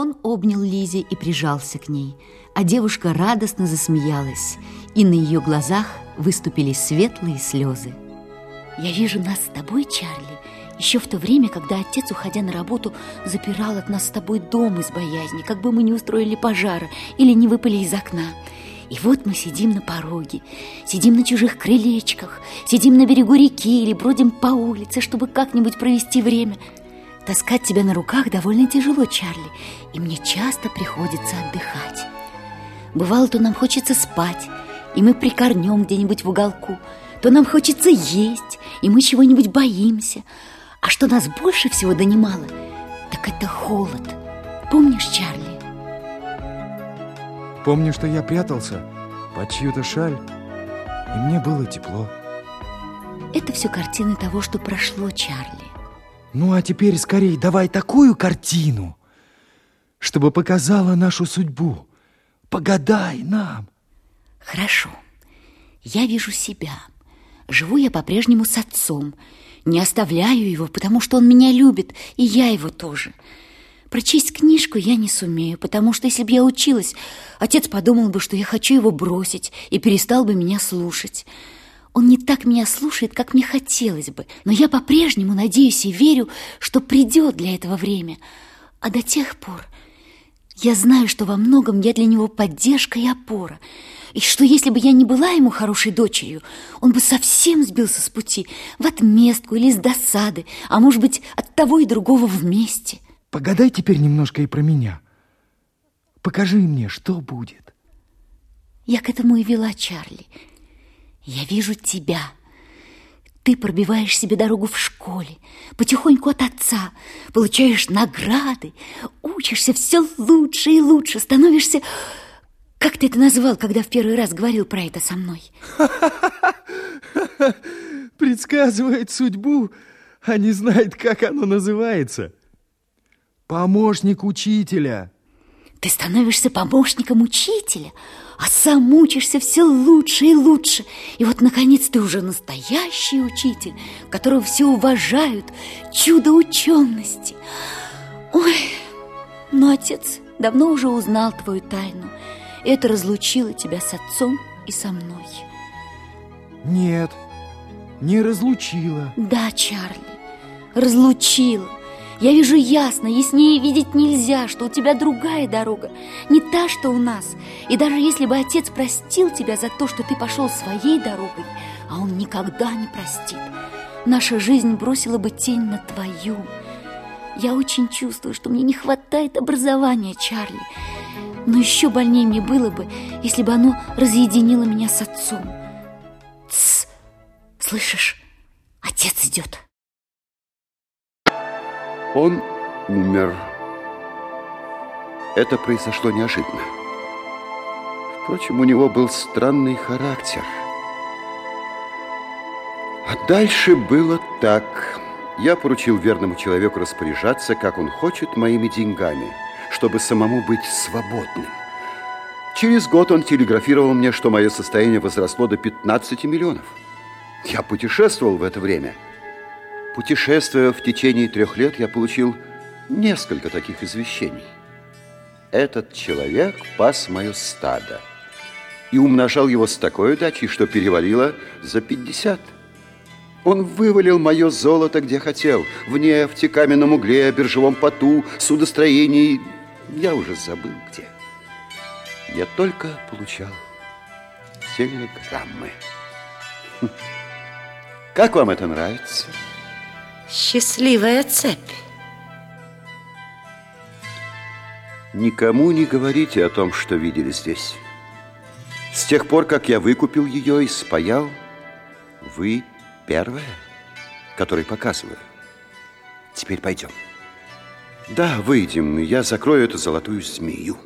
Он обнял Лизи и прижался к ней, а девушка радостно засмеялась, и на ее глазах выступили светлые слезы. Я вижу нас с тобой, Чарли, еще в то время, когда отец, уходя на работу, запирал от нас с тобой дом из боязни, как бы мы не устроили пожара или не выпали из окна. И вот мы сидим на пороге, сидим на чужих крылечках, сидим на берегу реки или бродим по улице, чтобы как-нибудь провести время. Таскать тебя на руках довольно тяжело, Чарли, и мне часто приходится отдыхать. Бывало, то нам хочется спать, и мы прикорнем где-нибудь в уголку, то нам хочется есть, и мы чего-нибудь боимся. А что нас больше всего донимало, так это холод. Помнишь, Чарли? Помню, что я прятался под чью-то шаль, и мне было тепло. Это все картины того, что прошло, Чарли. Ну, а теперь скорее давай такую картину, чтобы показала нашу судьбу. Погадай нам. Хорошо. Я вижу себя. Живу я по-прежнему с отцом. Не оставляю его, потому что он меня любит, и я его тоже. Прочесть книжку я не сумею, потому что если бы я училась, отец подумал бы, что я хочу его бросить и перестал бы меня слушать. Он не так меня слушает, как мне хотелось бы, но я по-прежнему надеюсь и верю, что придет для этого время. А до тех пор я знаю, что во многом я для него поддержка и опора, и что если бы я не была ему хорошей дочерью, он бы совсем сбился с пути, в отместку или с досады, а может быть, от того и другого вместе. Погадай теперь немножко и про меня. Покажи мне, что будет. Я к этому и вела, Чарли. Я вижу тебя. Ты пробиваешь себе дорогу в школе, потихоньку от отца, получаешь награды, учишься все лучше и лучше, становишься... Как ты это назвал, когда в первый раз говорил про это со мной? Предсказывает судьбу, а не знает, как оно называется. Помощник учителя. Ты становишься помощником учителя, а сам учишься все лучше и лучше. И вот, наконец, ты уже настоящий учитель, которого все уважают, чудо учености. Ой, но отец давно уже узнал твою тайну. И это разлучило тебя с отцом и со мной. Нет, не разлучила. Да, Чарли, разлучила. Я вижу ясно, яснее видеть нельзя, что у тебя другая дорога, не та, что у нас. И даже если бы отец простил тебя за то, что ты пошел своей дорогой, а он никогда не простит, наша жизнь бросила бы тень на твою. Я очень чувствую, что мне не хватает образования, Чарли. Но еще больнее мне было бы, если бы оно разъединило меня с отцом. Тсс! Слышишь? Отец идет. Он умер. Это произошло неожиданно. Впрочем, у него был странный характер. А дальше было так. Я поручил верному человеку распоряжаться, как он хочет, моими деньгами, чтобы самому быть свободным. Через год он телеграфировал мне, что мое состояние возросло до 15 миллионов. Я путешествовал в это время – Путешествуя в течение трех лет, я получил несколько таких извещений. Этот человек пас мое стадо и умножал его с такой удачей, что перевалило за 50. Он вывалил мое золото где хотел, в нефти, каменном угле, биржевом поту, судостроении. Я уже забыл где. Я только получал телеграммы. Хм. Как вам это нравится? Счастливая цепь. Никому не говорите о том, что видели здесь. С тех пор, как я выкупил ее и спаял, вы первая, который показываю. Теперь пойдем. Да, выйдем, я закрою эту золотую змею.